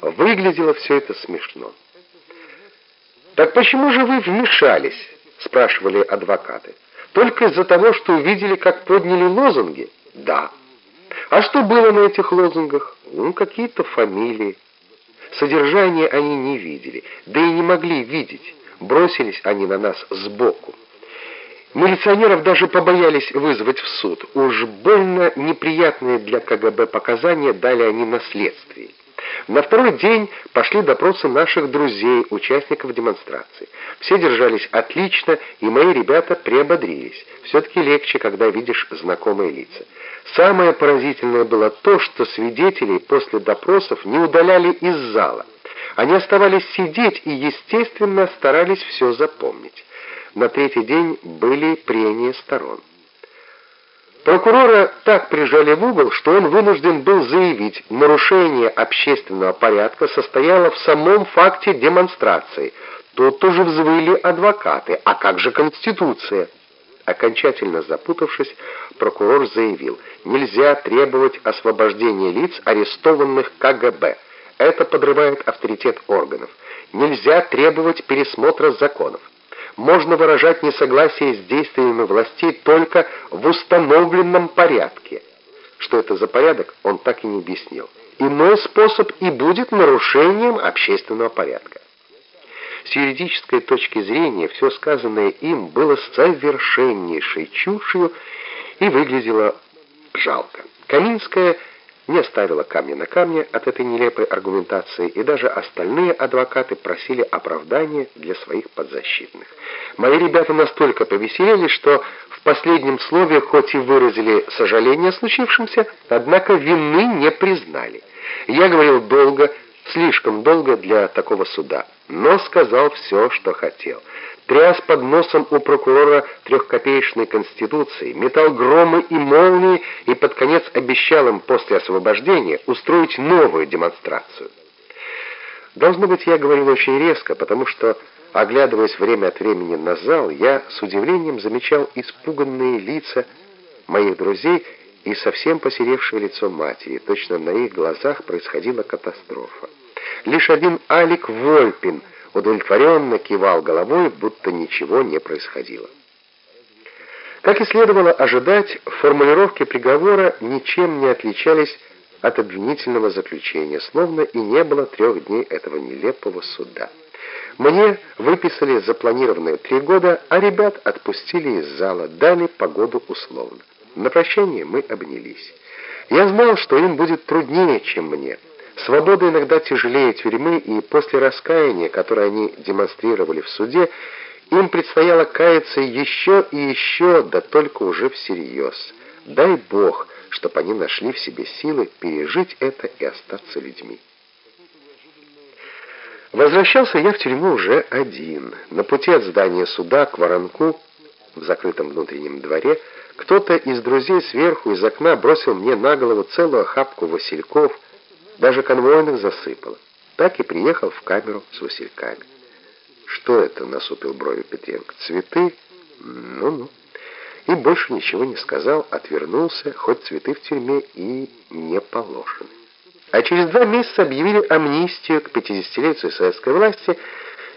выглядело все это смешно. «Так почему же вы вмешались?» — спрашивали адвокаты. «Только из-за того, что увидели, как подняли лозунги?» «Да». «А что было на этих лозунгах?» «Ну, какие-то фамилии». Содержание они не видели, да и не могли видеть. Бросились они на нас сбоку. Милиционеров даже побоялись вызвать в суд. Уж больно неприятные для КГБ показания дали они на следствии. На второй день пошли допросы наших друзей, участников демонстрации. Все держались отлично, и мои ребята приободрились. Все-таки легче, когда видишь знакомые лица. Самое поразительное было то, что свидетелей после допросов не удаляли из зала. Они оставались сидеть и, естественно, старались все запомнить. На третий день были прения сторон. Прокурора так прижали в угол, что он вынужден был заявить, нарушение общественного порядка состояло в самом факте демонстрации. Тут тоже взвыли адвокаты. А как же Конституция? Окончательно запутавшись, прокурор заявил, нельзя требовать освобождения лиц, арестованных КГБ. Это подрывает авторитет органов. Нельзя требовать пересмотра законов можно выражать несогласие с действиями властей только в установленном порядке. Что это за порядок, он так и не объяснил. Иной способ и будет нарушением общественного порядка. С юридической точки зрения все сказанное им было совершеннейшей чушью и выглядело жалко. Каминская не оставила камня на камне от этой нелепой аргументации, и даже остальные адвокаты просили оправдания для своих подзащитных. Мои ребята настолько повеселились, что в последнем слове хоть и выразили сожаление о случившемся, однако вины не признали. Я говорил долго, слишком долго для такого суда, но сказал все, что хотел тряс под носом у прокурора трехкопеечной конституции, метал громы и молнии и под конец обещал им после освобождения устроить новую демонстрацию. Должно быть, я говорил очень резко, потому что, оглядываясь время от времени на зал, я с удивлением замечал испуганные лица моих друзей и совсем посеревшее лицо матери. Точно на их глазах происходила катастрофа. Лишь один Алик Вольпин — удовлетворенно кивал головой, будто ничего не происходило. Как и следовало ожидать, формулировки приговора ничем не отличались от обвинительного заключения, словно и не было трех дней этого нелепого суда. Мне выписали запланированные три года, а ребят отпустили из зала, дали погоду условно. На прощание мы обнялись. Я знал, что им будет труднее, чем мне. Свобода иногда тяжелее тюрьмы, и после раскаяния, которое они демонстрировали в суде, им предстояло каяться еще и еще, да только уже всерьез. Дай Бог, чтобы они нашли в себе силы пережить это и остаться людьми. Возвращался я в тюрьму уже один. На пути от здания суда к воронку в закрытом внутреннем дворе кто-то из друзей сверху из окна бросил мне на голову целую охапку васильков, даже конвойных засыпало. Так и приехал в камеру с васильками. «Что это?» — насупил брови Петренко. «Цветы? Ну-ну». И больше ничего не сказал, отвернулся, хоть цветы в тюрьме и не положены. А через два месяца объявили амнистию к 50-летию советской власти,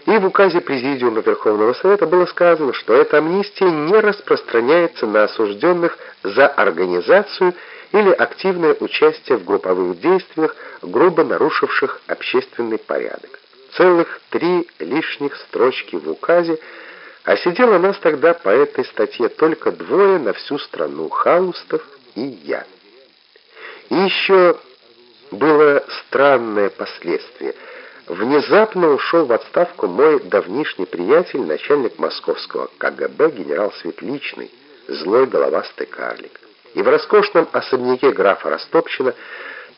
и в указе Президиума Верховного Совета было сказано, что эта амнистия не распространяется на осужденных за организацию или активное участие в групповых действиях, грубо нарушивших общественный порядок. Целых три лишних строчки в указе, а сидело нас тогда по этой статье только двое на всю страну, Хаустов и я. И еще было странное последствие. Внезапно ушел в отставку мой давнишний приятель, начальник московского КГБ, генерал Светличный, злой головастый карлик и в роскошном особняке графа Растопчина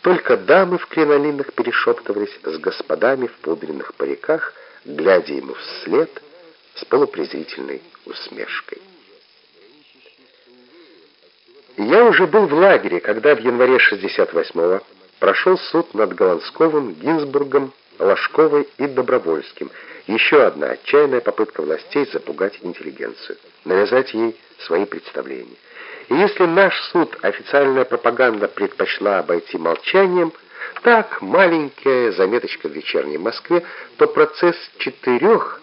только дамы в кринолинах перешептывались с господами в пудренных париках, глядя ему вслед с полупрезрительной усмешкой. Я уже был в лагере, когда в январе 68-го прошел суд над Голландсковым, Гинзбургом, Ложковой и Добровольским. Еще одна отчаянная попытка властей запугать интеллигенцию, навязать ей свои представления. И если наш суд официальная пропаганда предпочла обойти молчанием, Так, маленькая заметочка в вечерней Москве, то процесс четырех